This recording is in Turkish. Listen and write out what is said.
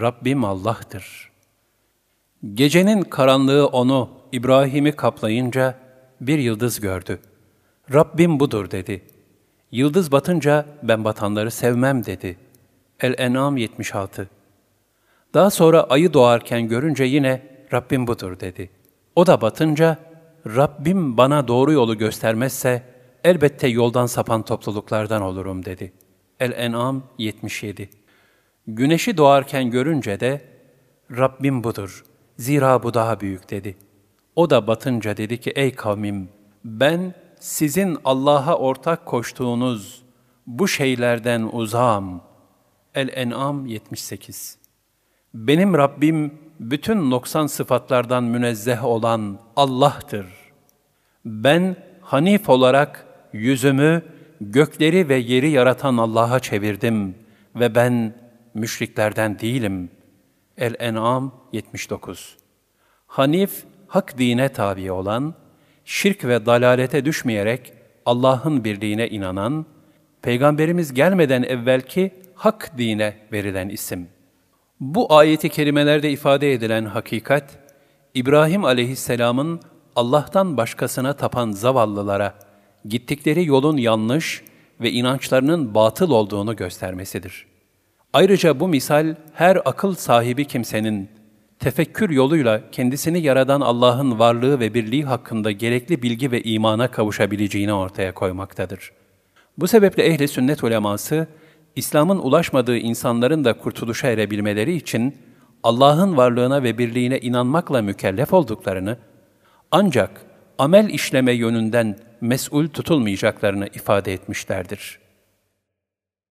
Rabbim Allah'tır. Gecenin karanlığı onu, İbrahim'i kaplayınca bir yıldız gördü. Rabbim budur dedi. Yıldız batınca ben batanları sevmem dedi. El-En'am 76 Daha sonra ayı doğarken görünce yine Rabbim budur dedi. O da batınca Rabbim bana doğru yolu göstermezse elbette yoldan sapan topluluklardan olurum dedi. El-En'am 77 Güneşi doğarken görünce de Rabbim budur, zira bu daha büyük dedi. O da batınca dedi ki ey kavmim ben sizin Allah'a ortak koştuğunuz bu şeylerden uzağım. El-En'am 78 Benim Rabbim bütün noksan sıfatlardan münezzeh olan Allah'tır. Ben Hanif olarak yüzümü gökleri ve yeri yaratan Allah'a çevirdim ve ben müşriklerden değilim. El-En'am 79 Hanif, hak dine tabi olan, şirk ve dalalete düşmeyerek Allah'ın birliğine inanan, Peygamberimiz gelmeden evvelki hak dine verilen isim. Bu ayeti kerimelerde ifade edilen hakikat, İbrahim aleyhisselamın Allah'tan başkasına tapan zavallılara gittikleri yolun yanlış ve inançlarının batıl olduğunu göstermesidir. Ayrıca bu misal her akıl sahibi kimsenin tefekkür yoluyla kendisini yaradan Allah'ın varlığı ve birliği hakkında gerekli bilgi ve imana kavuşabileceğini ortaya koymaktadır. Bu sebeple ehli sünnet uleması, İslam'ın ulaşmadığı insanların da kurtuluşa erebilmeleri için Allah'ın varlığına ve birliğine inanmakla mükellef olduklarını, ancak amel işleme yönünden mesul tutulmayacaklarını ifade etmişlerdir.''